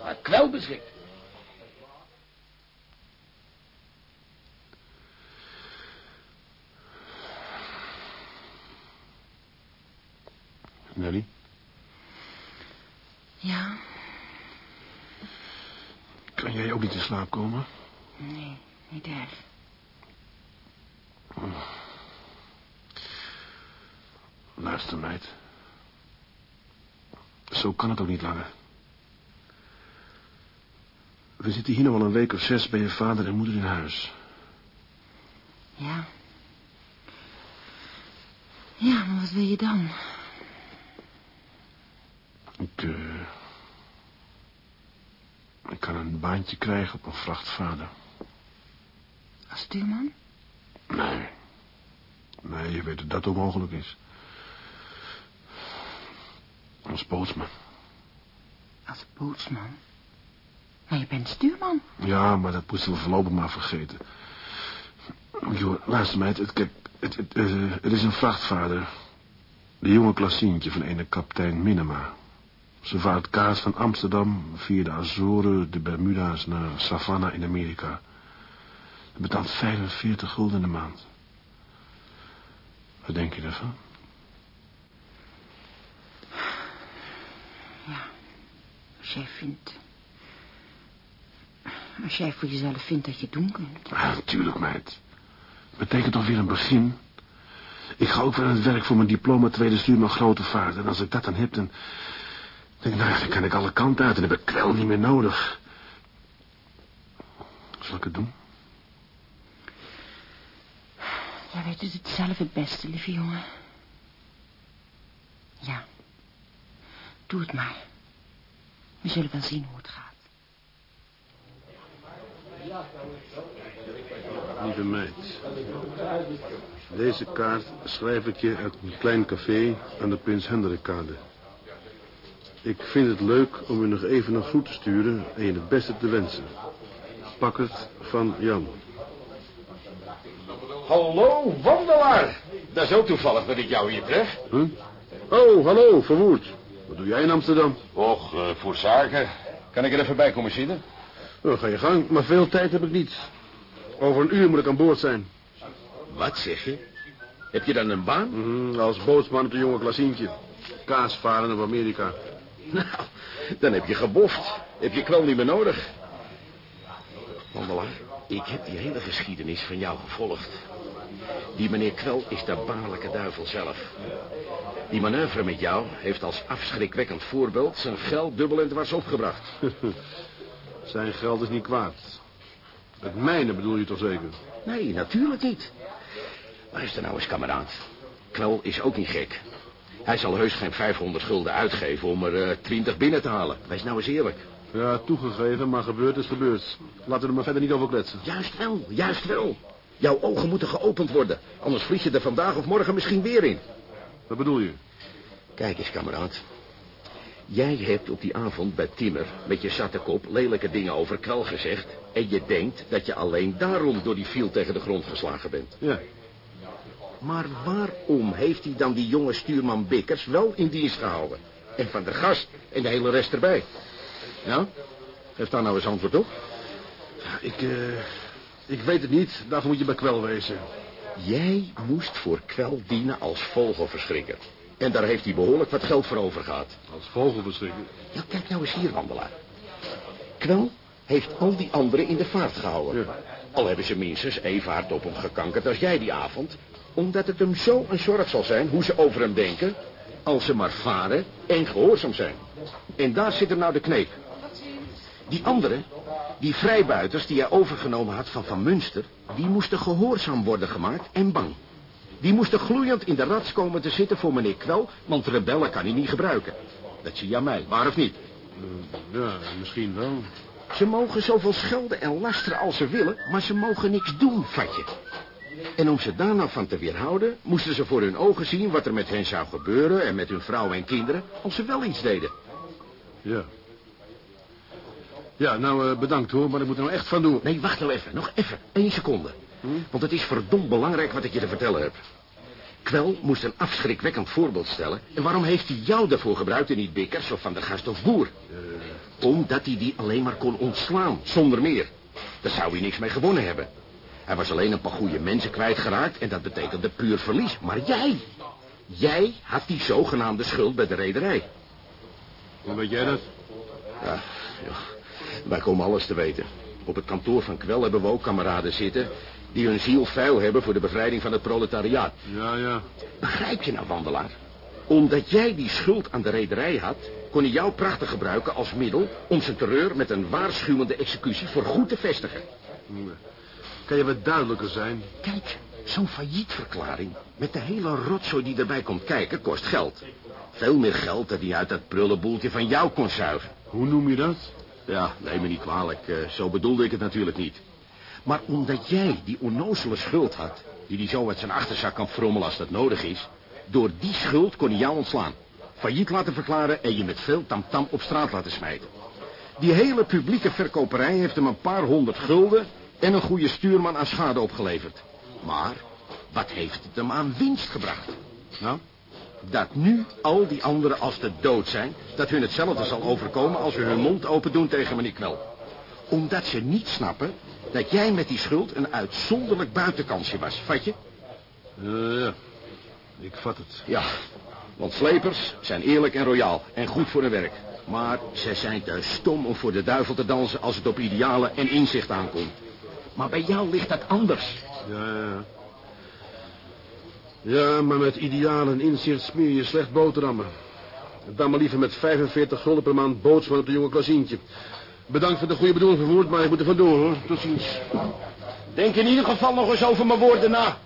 maar Kwel beschikt. Nelly? Ja? Kan jij ook niet in slaap komen? Nee, niet erg. Luister, meid. Zo kan het ook niet langer. We zitten hier nog wel een week of zes bij je vader en moeder in huis. Ja. Ja, maar wat wil je dan? Ik, uh, baantje krijgen op een vrachtvader. Als stuurman? Nee. Nee, je weet dat dat onmogelijk is. Als bootsman. Als bootsman? Maar je bent stuurman. Ja, maar dat moesten we voorlopig maar vergeten. Joh, luister meid, het, kijk, het, het, het is een vrachtvader. De jonge klassientje van ene kapitein Minema. Ze vaart kaas van Amsterdam via de Azoren, de Bermuda's naar Savannah in Amerika. Hij betaalt 45 gulden in de maand. Wat denk je daarvan? Ja, als jij vindt... Als jij voor jezelf vindt dat je het doen kunt. Ja, natuurlijk, meid. Betekent toch weer een begin? Ik ga ook weer aan het werk voor mijn diploma tweede stuurman grote vaart. En als ik dat dan heb, dan... Denk ik, nou ja, dan kan ik alle kanten uit en heb ik kwel niet meer nodig. Zal ik het doen? Jij weet het zelf het beste, lieve jongen. Ja. Doe het maar. We zullen wel zien hoe het gaat. Lieve meid. Deze kaart schrijf ik je uit een klein café aan de Prins Hendrikkade. Ik vind het leuk om u nog even een groet te sturen en je het beste te wensen. Pak het van Jan. Hallo, wandelaar. Dat is ook toevallig dat ik jou hier tref. Huh? Oh, hallo, verwoerd. Wat doe jij in Amsterdam? Och, eh, voor zaken. Kan ik er even bij komen zitten? Nou, ga je gang, maar veel tijd heb ik niet. Over een uur moet ik aan boord zijn. Wat zeg je? Heb je dan een baan? Mhm, als bootsman op een jonge klassientje. Kaas varen op Amerika. Nou, dan heb je geboft. Heb je kwel niet meer nodig. Wandelaar, ik heb die hele geschiedenis van jou gevolgd. Die meneer Kwel is de baarlijke duivel zelf. Die manoeuvre met jou heeft als afschrikwekkend voorbeeld zijn geld dubbel en dwars opgebracht. Zijn geld is niet kwaad. Het mijne bedoel je toch zeker? Nee, natuurlijk niet. Luister nou eens, kameraad. Kwel is ook niet gek. Hij zal heus geen 500 gulden uitgeven om er eh, 20 binnen te halen. Wees nou eens eerlijk. Ja, toegegeven, maar gebeurd is gebeurd. Laten we er maar verder niet over kletsen. Juist wel, juist wel. Jouw ogen moeten geopend worden. Anders vlieg je er vandaag of morgen misschien weer in. Wat bedoel je? Kijk eens, kameraad. Jij hebt op die avond bij Timmer met je zatte kop lelijke dingen over Kwel gezegd... en je denkt dat je alleen daarom door die fiel tegen de grond geslagen bent. Ja. Maar waarom heeft hij dan die jonge stuurman Bikkers wel in dienst gehouden? En van de gast en de hele rest erbij. Nou, geef daar nou eens antwoord op. Ik, eh, ik weet het niet. Daarvoor moet je bij kwel wezen. Jij moest voor Kwel dienen als vogelverschrikker. En daar heeft hij behoorlijk wat geld voor over gehad. Als vogelverschrikker? Ja, kijk nou eens hier, wandelaar. Kwel heeft al die anderen in de vaart gehouden. Al hebben ze minstens even hard op hem gekankerd als jij die avond. Omdat het hem zo een zorg zal zijn hoe ze over hem denken... als ze maar varen en gehoorzaam zijn. En daar zit hem nou de kneep. Die anderen, die vrijbuiters die hij overgenomen had van Van Munster... die moesten gehoorzaam worden gemaakt en bang. Die moesten gloeiend in de rats komen te zitten voor meneer Kwel... want rebellen kan hij niet gebruiken. Dat zie je aan mij, waar of niet? Ja, misschien wel. Ze mogen zoveel schelden en lasteren als ze willen... maar ze mogen niks doen, vat je. En om ze daar nou van te weerhouden... moesten ze voor hun ogen zien wat er met hen zou gebeuren... en met hun vrouwen en kinderen... als ze wel iets deden. Ja. Ja, nou eh, bedankt hoor, maar ik moet er nou echt van doen. Nee, wacht nou even, nog even, één seconde. Want het is verdomd belangrijk wat ik je te vertellen heb. Kwel moest een afschrikwekkend voorbeeld stellen. En waarom heeft hij jou daarvoor gebruikt en niet Bikkers of Van der Gast of Boer? Omdat hij die alleen maar kon ontslaan, zonder meer. Daar zou hij niks mee gewonnen hebben. Hij was alleen een paar goede mensen kwijtgeraakt en dat betekende puur verlies. Maar jij, jij had die zogenaamde schuld bij de rederij. Hoe weet jij dat? Ja, ja, wij komen alles te weten. Op het kantoor van Kwel hebben we ook kameraden zitten... die hun ziel vuil hebben voor de bevrijding van het proletariaat. Ja, ja. Begrijp je nou, wandelaar? Omdat jij die schuld aan de rederij had... kon hij jou prachtig gebruiken als middel... om zijn terreur met een waarschuwende executie voor goed te vestigen. Kan je wat duidelijker zijn? Kijk, zo'n faillietverklaring... met de hele rotzooi die erbij komt kijken, kost geld. Veel meer geld dan hij uit dat prullenboeltje van jou kon zuigen. Hoe noem je dat? Ja, neem me niet kwalijk. eh, zo bedoelde ik het natuurlijk niet. Maar omdat jij die onnozele schuld had... die hij zo uit zijn achterzak kan frommelen als dat nodig is... door die schuld kon hij jou ontslaan. Failliet laten verklaren en je met veel tamtam op straat laten smijten. Die hele publieke verkoperij heeft hem een paar honderd gulden... en een goede stuurman aan schade opgeleverd. Maar wat heeft het hem aan winst gebracht? Nou? Dat nu al die anderen als de dood zijn... dat hun hetzelfde zal overkomen als ze hun mond open doen tegen meneer Kwel. Omdat ze niet snappen dat jij met die schuld een uitzonderlijk buitenkansje was. Vat je? ja, ik vat het. Ja, want slepers zijn eerlijk en royaal en goed voor hun werk. Maar ze zijn te stom om voor de duivel te dansen als het op idealen en inzicht aankomt. Maar bij jou ligt dat anders. Ja, ja. Ja, maar met idealen en inzicht smeer je slecht boterhammen. Dan maar liever met 45 gulden per maand bootsman op de jonge Klassientje. Bedankt voor de goede bedoeling vervoerd, maar ik moet er vandoor, hoor. Tot ziens. Denk in ieder geval nog eens over mijn woorden na.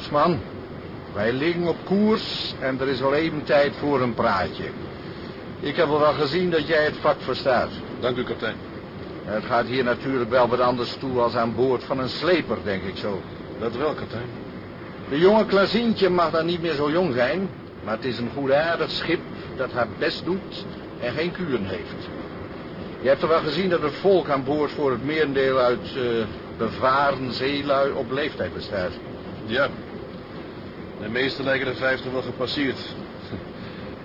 Zo, bootsman. Wij liggen op koers en er is al even tijd voor een praatje. Ik heb al wel gezien dat jij het vak verstaat. Dank u, kapitein. Het gaat hier natuurlijk wel wat anders toe als aan boord van een sleper, denk ik zo. Dat wel, kapitein. De jonge Klazientje mag dan niet meer zo jong zijn, maar het is een goedaardig schip dat haar best doet en geen kuren heeft. Je hebt er wel gezien dat het volk aan boord voor het merendeel uit eh, bevaren zeelui op leeftijd bestaat. Ja. De meesten lijken de vijftig wel gepasseerd.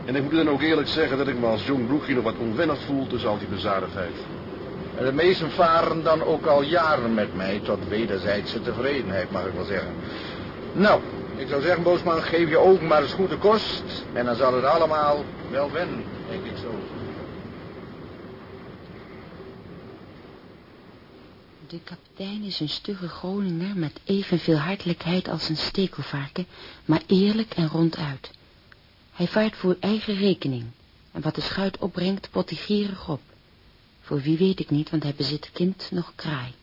En ik moet dan ook eerlijk zeggen dat ik me als jong broekje nog wat onwennig voel tussen al die bezadigdheid. En de meesten varen dan ook al jaren met mij tot wederzijdse tevredenheid, mag ik wel zeggen. Nou, ik zou zeggen, Boosman, geef je ogen maar eens goed de kost. En dan zal het allemaal wel wennen, denk ik zo. De kapitein is een stugge Groninger met evenveel hartelijkheid als een stekelvarken, maar eerlijk en ronduit. Hij vaart voor eigen rekening, en wat de schuit opbrengt, pot hij gierig op. Voor wie weet ik niet, want hij bezit kind nog kraai.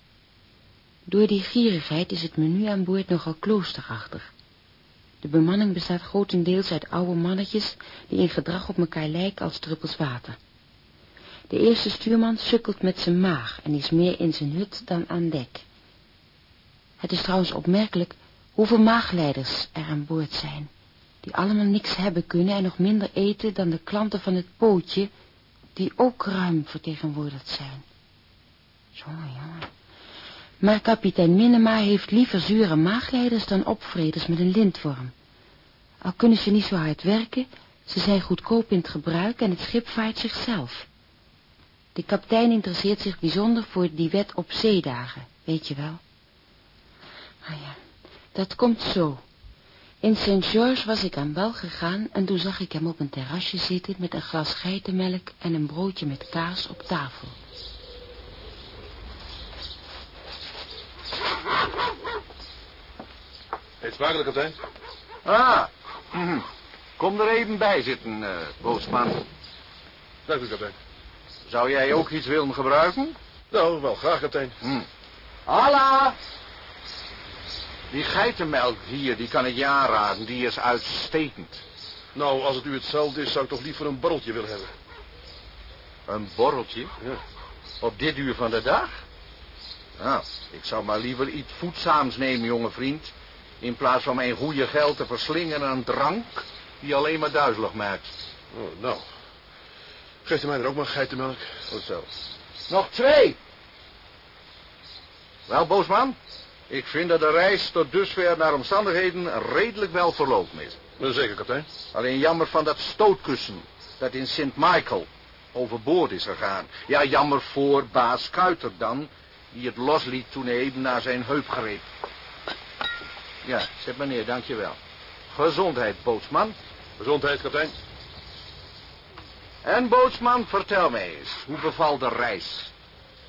Door die gierigheid is het menu aan boord nogal kloosterachtig. De bemanning bestaat grotendeels uit oude mannetjes die in gedrag op elkaar lijken als druppels water. De eerste stuurman sukkelt met zijn maag en is meer in zijn hut dan aan dek. Het is trouwens opmerkelijk hoeveel maagleiders er aan boord zijn, die allemaal niks hebben kunnen en nog minder eten dan de klanten van het pootje, die ook ruim vertegenwoordigd zijn. Jongen, jongen. Maar kapitein Minema heeft liever zure maagleiders dan opvreders met een lintworm. Al kunnen ze niet zo hard werken, ze zijn goedkoop in het gebruik en het schip vaart zichzelf. De kapitein interesseert zich bijzonder voor die wet op zeedagen, weet je wel. Maar ja, dat komt zo. In St. George was ik aan wal gegaan en toen zag ik hem op een terrasje zitten met een glas geitenmelk en een broodje met kaas op tafel. Eet smakelijk, kapitein. Ah, mhm. kom er even bij zitten, eh bootsman. Dank u, kapitein. Zou jij ook iets willen gebruiken? Nou, wel graag, kapitein. Hm. Alla! Die geitenmelk hier, die kan ik je aanraden. Die is uitstekend. Nou, als het u hetzelfde is, zou ik toch liever een borreltje willen hebben. Een borreltje? Ja. Op dit uur van de dag? Nou, ik zou maar liever iets voedzaams nemen, jonge vriend. In plaats van mijn goede geld te verslingen aan drank die alleen maar duizelig maakt. Oh, nou. Geeft u mij er ook maar geitenmelk? Goed zo. Nog twee. Wel, boosman. Ik vind dat de reis tot dusver naar omstandigheden redelijk wel verlopen is. Zeker, kapitein. Alleen jammer van dat stootkussen dat in Sint Michael overboord is gegaan. Ja, jammer voor baas Kuiter dan, die het losliet toen hij even naar zijn heup greep. Ja, zet maar neer, dankjewel. Gezondheid, bootsman. Gezondheid, kapitein. En bootsman, vertel mij eens, hoe bevalt de reis?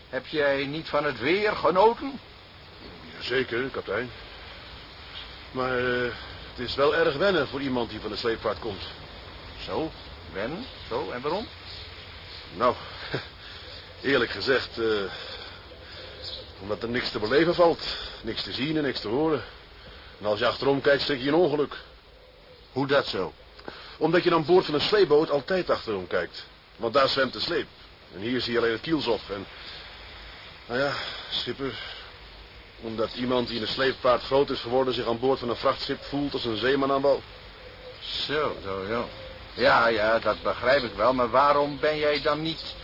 Heb jij niet van het weer genoten? Zeker, kapitein. Maar eh, het is wel erg wennen voor iemand die van de sleepvaart komt. Zo, wennen? Zo, en waarom? Nou, eerlijk gezegd, eh, omdat er niks te beleven valt. Niks te zien en niks te horen. En als je achterom kijkt, stik je een ongeluk. Hoe dat zo? Omdat je aan boord van een sleepboot altijd achterom kijkt. Want daar zwemt de sleep. En hier zie je alleen het kielzog. En, nou ja, schipper, omdat iemand die in een sleepvaart groot is geworden... zich aan boord van een vrachtschip voelt als een zeeman aan wal. Zo, zo, ja. Ja, ja, dat begrijp ik wel. Maar waarom ben jij dan niet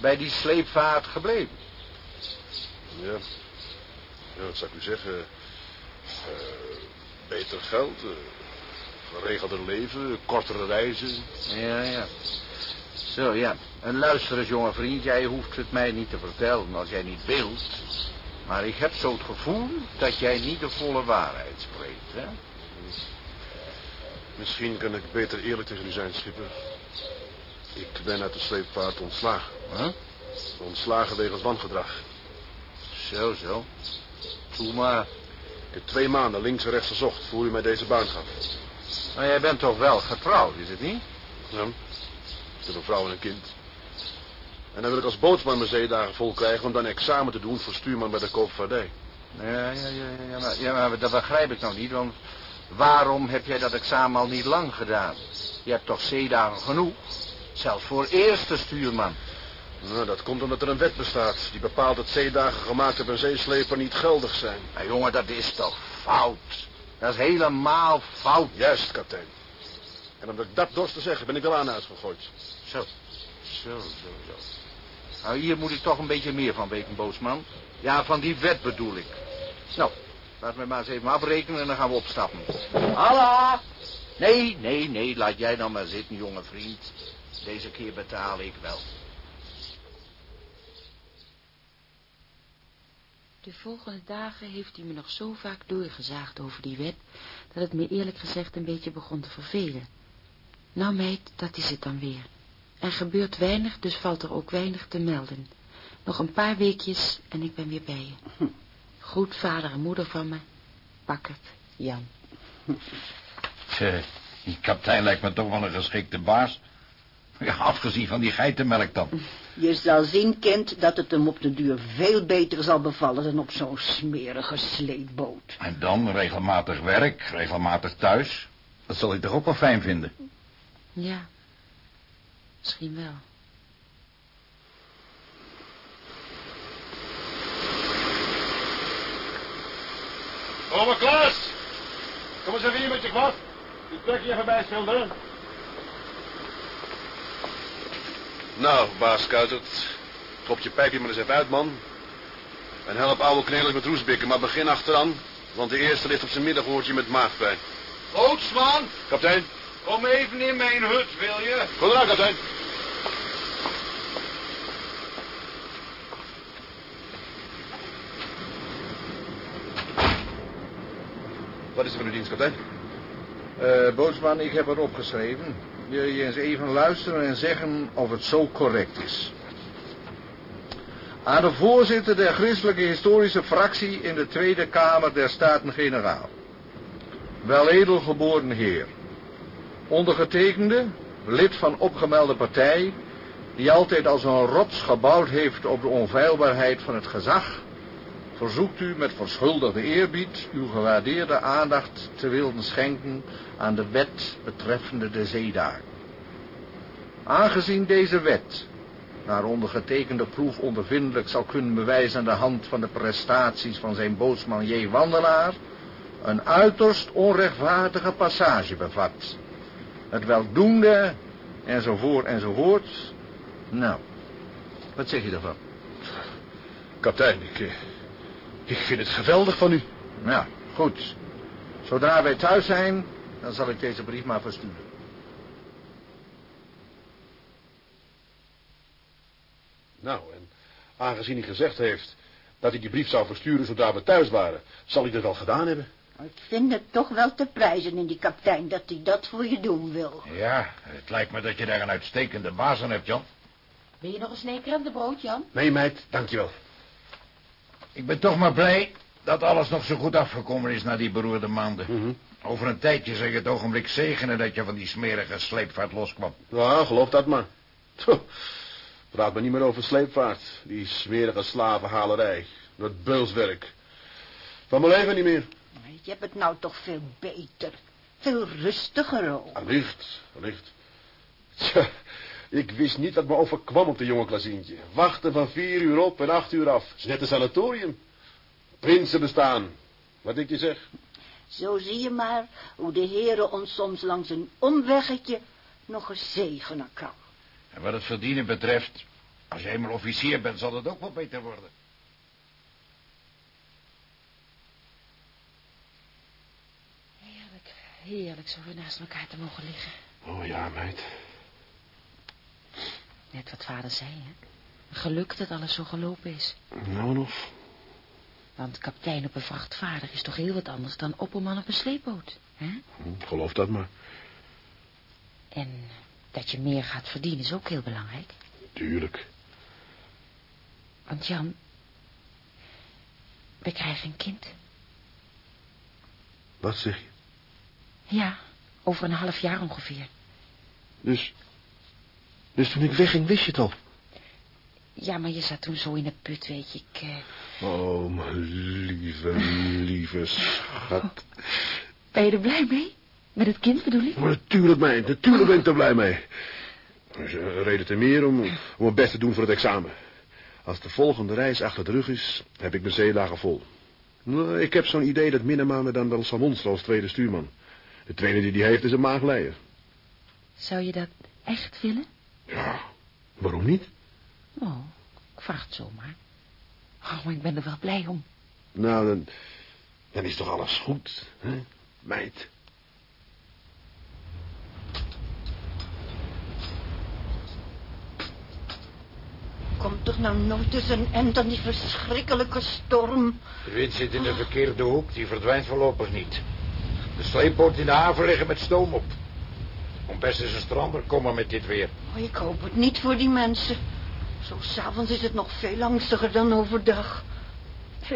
bij die sleepvaart gebleven? Ja, ja wat zou ik u zeggen? Eh, beter geld, uh, geregelder leven, kortere reizen. Ja, ja. Zo, ja. En luister eens, jonge vriend. Jij hoeft het mij niet te vertellen als jij niet wilt. Maar ik heb zo het gevoel dat jij niet de volle waarheid spreekt, hè? Misschien kan ik beter eerlijk tegen u zijn, schipper. Ik ben uit de sleepvaart ontslagen. Huh? Ontslagen wegens wangedrag. Zo, zo. Doe maar. Ik heb twee maanden links en rechts gezocht voor u mij deze baan gaf. Maar jij bent toch wel getrouwd, is het niet? Ja. Ik heb een vrouw en een kind. En dan wil ik als bootsman mijn zeedagen vol krijgen om dan examen te doen voor stuurman bij de koopvaardij. Ja, ja, ja, ja, ja, maar, ja, maar dat begrijp ik nou niet, want waarom heb jij dat examen al niet lang gedaan? Je hebt toch zeedagen genoeg? Zelfs voor eerste stuurman. Nou, dat komt omdat er een wet bestaat die bepaalt dat zeedagen gemaakt op een zeesleper niet geldig zijn. Maar jongen, dat is toch fout? Dat is helemaal fout. Juist, kapitein. En omdat ik dat dorst te zeggen, ben ik wel aan uitgegooid. Zo, zo, zo, zo. Nou, hier moet ik toch een beetje meer van weten, bootsman. Ja, van die wet bedoel ik. Nou, laat me maar eens even afrekenen en dan gaan we opstappen. Hallo? Nee, nee, nee, laat jij dan maar zitten, jonge vriend. Deze keer betaal ik wel. De volgende dagen heeft hij me nog zo vaak doorgezaagd over die wet, dat het me eerlijk gezegd een beetje begon te vervelen. Nou meid, dat is het dan weer. Er gebeurt weinig, dus valt er ook weinig te melden. Nog een paar weekjes en ik ben weer bij je. Goed vader en moeder van me. Pakkert, Jan. Tje, die kapitein lijkt me toch wel een geschikte baas. Ja, afgezien van die geitenmelk dan. Je zal zien, kind, dat het hem op de duur veel beter zal bevallen dan op zo'n smerige sleepboot. En dan regelmatig werk, regelmatig thuis. Dat zal hij toch ook wel fijn vinden? Ja, misschien wel. Oma Klaas! Kom eens even hier met je kwast. Die plekje even bijschilderen. Nou, baas Kuitert. Klop je pijpje maar eens even uit, man. En help oude knelers met roesbikken, maar begin achteraan. Want de eerste ligt op zijn middagoortje met maagpijn. Bootsman, Kapitein. kom even in mijn hut, wil je? Goed kapitein. Wat is er van uw dienst, kapitein? Eh, bootsman, ik heb het opgeschreven. Wil je eens even luisteren en zeggen of het zo correct is? Aan de voorzitter der christelijke historische fractie in de Tweede Kamer der Staten-Generaal. Wel edelgeboren heer. Ondergetekende, lid van opgemelde partij, die altijd als een rots gebouwd heeft op de onfeilbaarheid van het gezag, verzoekt u met verschuldigde eerbied uw gewaardeerde aandacht te willen schenken aan de wet betreffende de zeedagen. Aangezien deze wet naar ondergetekende proef ondervindelijk zal kunnen bewijzen aan de hand van de prestaties van zijn bootsman J. Wandelaar, een uiterst onrechtvaardige passage bevat. Het weldoende, enzovoort, enzovoort. Nou, wat zeg je daarvan? Kapitein, ik, eh, ik vind het geweldig van u. Ja, goed. Zodra wij thuis zijn, dan zal ik deze brief maar versturen. Nou, en aangezien hij gezegd heeft dat hij die brief zou versturen zodra we thuis waren, zal hij dat wel gedaan hebben. Ik vind het toch wel te prijzen in die kapitein dat hij dat voor je doen wil. Ja, het lijkt me dat je daar een uitstekende baas aan hebt, Jan. Ben je nog een snee krentenbrood, Jan? Nee, meid, dankjewel. Ik ben toch maar blij dat alles nog zo goed afgekomen is na die beroerde maanden. Over een tijdje zeg je het ogenblik zegenen dat je van die smerige sleepvaart loskwam. Ja, geloof dat maar. Praat me niet meer over sleepvaart. Die smerige slavenhalerij. Dat beulswerk. Van mijn leven niet meer. Je hebt het nou toch veel beter. Veel rustiger ook. Allicht, allicht. Tja, ik wist niet wat me overkwam op de jonge Klazientje. Wachten van vier uur op en acht uur af. is net een sanatorium. Prinsen bestaan. Wat ik je zeg. Zo zie je maar hoe de heren ons soms langs een omweggetje nog eens zegenen kan. En wat het verdienen betreft, als je eenmaal officier bent, zal het ook wel beter worden. Heerlijk, heerlijk zo weer naast elkaar te mogen liggen. Oh ja, meid. Net wat vader zei, hè. Geluk dat alles zo gelopen is. Nou nog. Want kapitein op een vrachtvaarder is toch heel wat anders dan opperman op een sleepboot, hè? Hm, Geloof dat maar. En dat je meer gaat verdienen is ook heel belangrijk. Tuurlijk. Want Jan, we krijgen een kind. Wat zeg je? Ja, over een half jaar ongeveer. Dus... Dus toen ik wegging, wist je het al? Ja, maar je zat toen zo in de put, weet je. Ik, eh, Oh, mijn lieve, lieve schat. Ben je er blij mee? Met het kind bedoel ik? Maar natuurlijk, meid. Natuurlijk ben ik er blij mee. Dus een reden te meer om, om het best te doen voor het examen. Als de volgende reis achter de rug is, heb ik mijn zeelagen vol. Nou, ik heb zo'n idee dat Minema me dan wel zal monsteren als tweede stuurman. De tweede die die heeft is een maagleier. Zou je dat echt willen? Ja, waarom niet? Oh, ik vraag het zomaar. Oh, maar ik ben er wel blij om. Nou, dan, dan is toch alles goed, hè, meid? Komt toch nou nooit eens een eind aan die verschrikkelijke storm? De wind zit in de verkeerde hoek, die verdwijnt voorlopig niet. De sleepboot in de haven liggen met stoom op. Om best eens een strander komen met dit weer. Oh, ik hoop het niet voor die mensen. Zo s'avonds is het nog veel angstiger dan overdag.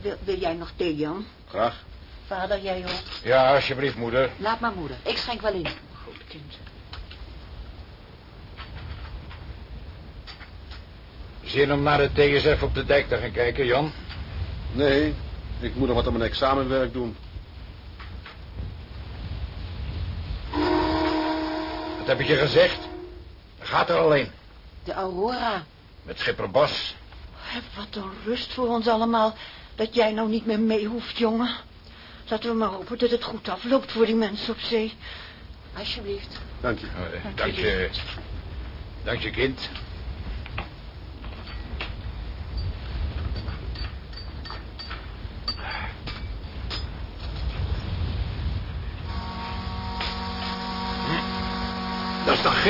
Wil, wil jij nog thee, Jan? Graag. Vader, jij ook? Ja, alsjeblieft, moeder. Laat maar, moeder. Ik schenk wel in. Goed, kind. Zin om naar de TSF op de dijk te gaan kijken, Jan? Nee, ik moet nog wat aan mijn examenwerk doen. Heb ik je gezegd? Gaat er alleen. De Aurora. Met schipper Bas. Wat een rust voor ons allemaal. Dat jij nou niet meer mee hoeft, jongen. Laten we maar hopen dat het goed afloopt voor die mensen op zee. Alsjeblieft. Dank je. Eh, dank je. Dank je, kind.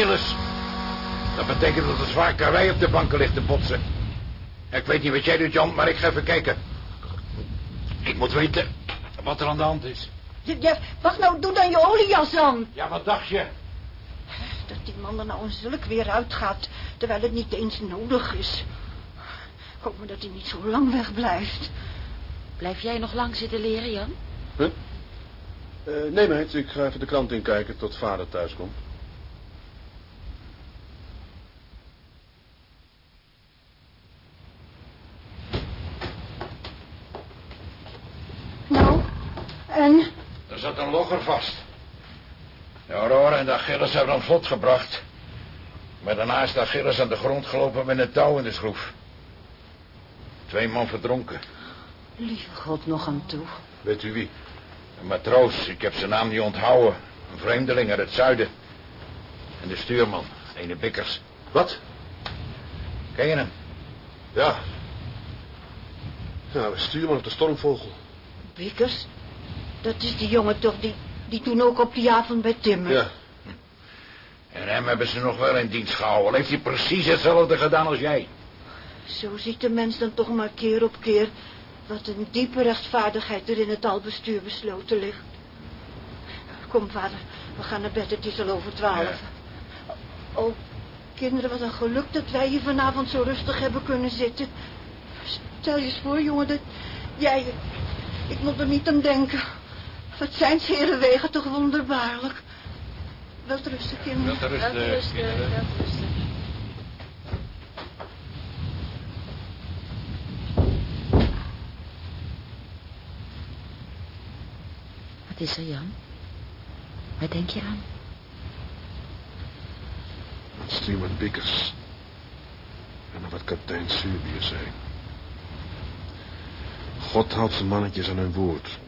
Dat betekent dat er zwaar karwei op de banken ligt te botsen. Ik weet niet wat jij doet, Jan, maar ik ga even kijken. Ik moet weten wat er aan de hand is. Ja, wacht nou, doe dan je oliejas aan. Ja, wat dacht je? Dat die man er nou een zulk weer uitgaat, terwijl het niet eens nodig is. Ik hoop maar dat hij niet zo lang wegblijft. Blijf jij nog lang zitten leren, Jan? Huh? Eh, nee, meid, ik ga even de krant inkijken tot vader thuis komt. Nou, en? Er zat een logger vast. De Aurora en de Achilles hebben hem vlot gebracht. Maar daarna is de Achilles aan de grond gelopen met een touw in de schroef. Twee man verdronken. Lieve God, nog aan toe. Weet u wie? Een matroos, ik heb zijn naam niet onthouden. Een vreemdeling uit het zuiden. En de stuurman, ene Bikkers. Wat? Ken je hem? Ja. Ja, de stuurman op de stormvogel. Bikkers? Dat is die jongen toch die, die toen ook op die avond bij Timmer... Ja. En hem hebben ze nog wel in dienst gehouden. Heeft hij precies hetzelfde gedaan als jij. Zo ziet de mens dan toch maar keer op keer... wat een diepe rechtvaardigheid er in het albestuur besloten ligt. Kom, vader, we gaan naar bed, het is al over twaalf. Oh, kinderen, wat een geluk dat wij hier vanavond zo rustig hebben kunnen zitten. Stel je eens voor, jongen, dat jij... Ik moet er niet aan denken. Wat zijn ze wegen toch wonderbaarlijk. Welterusten, kinderen. Welterusten, Welterusten, kinderen. welterusten. Wat is er, Jan? Waar denk je aan? Stuurman Bikkers. En dan wat kapitein Surbier zei. God houdt zijn mannetjes aan hun woord.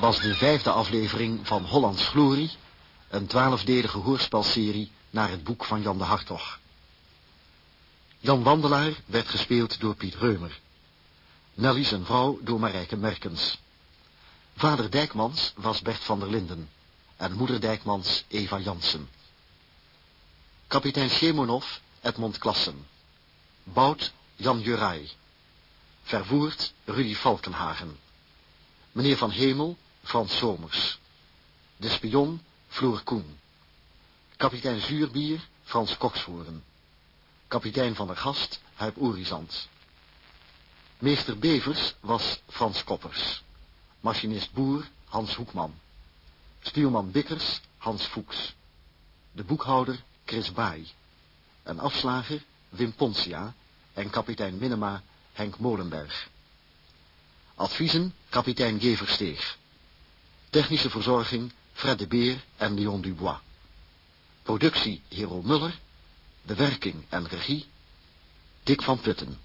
Was de vijfde aflevering van Hollands Glorie, een twaalfdelige hoorspelserie naar het boek van Jan de Hartog. Jan Wandelaar werd gespeeld door Piet Reumer. Nelly zijn vrouw door Marijke Merkens. Vader Dijkmans was Bert van der Linden en moeder Dijkmans Eva Jansen. Kapitein Schemonov Edmond Klassen. Bout Jan Juraj. Vervoerd Rudy Valkenhagen. Meneer Van Hemel, Frans Somers. De spion, Floor Koen. Kapitein Zuurbier, Frans Koksvoeren. Kapitein van der Gast, Huip Oerizant. Meester Bevers was Frans Koppers. Machinist Boer, Hans Hoekman. Stuurman Bikkers, Hans Fuchs. De boekhouder, Chris Baai. En afslager, Wim Ponsia. En kapitein Minema, Henk Molenberg. Adviezen, kapitein J. Technische verzorging, Fred de Beer en Leon Dubois. Productie, Hero Muller. Bewerking en regie, Dick van Putten.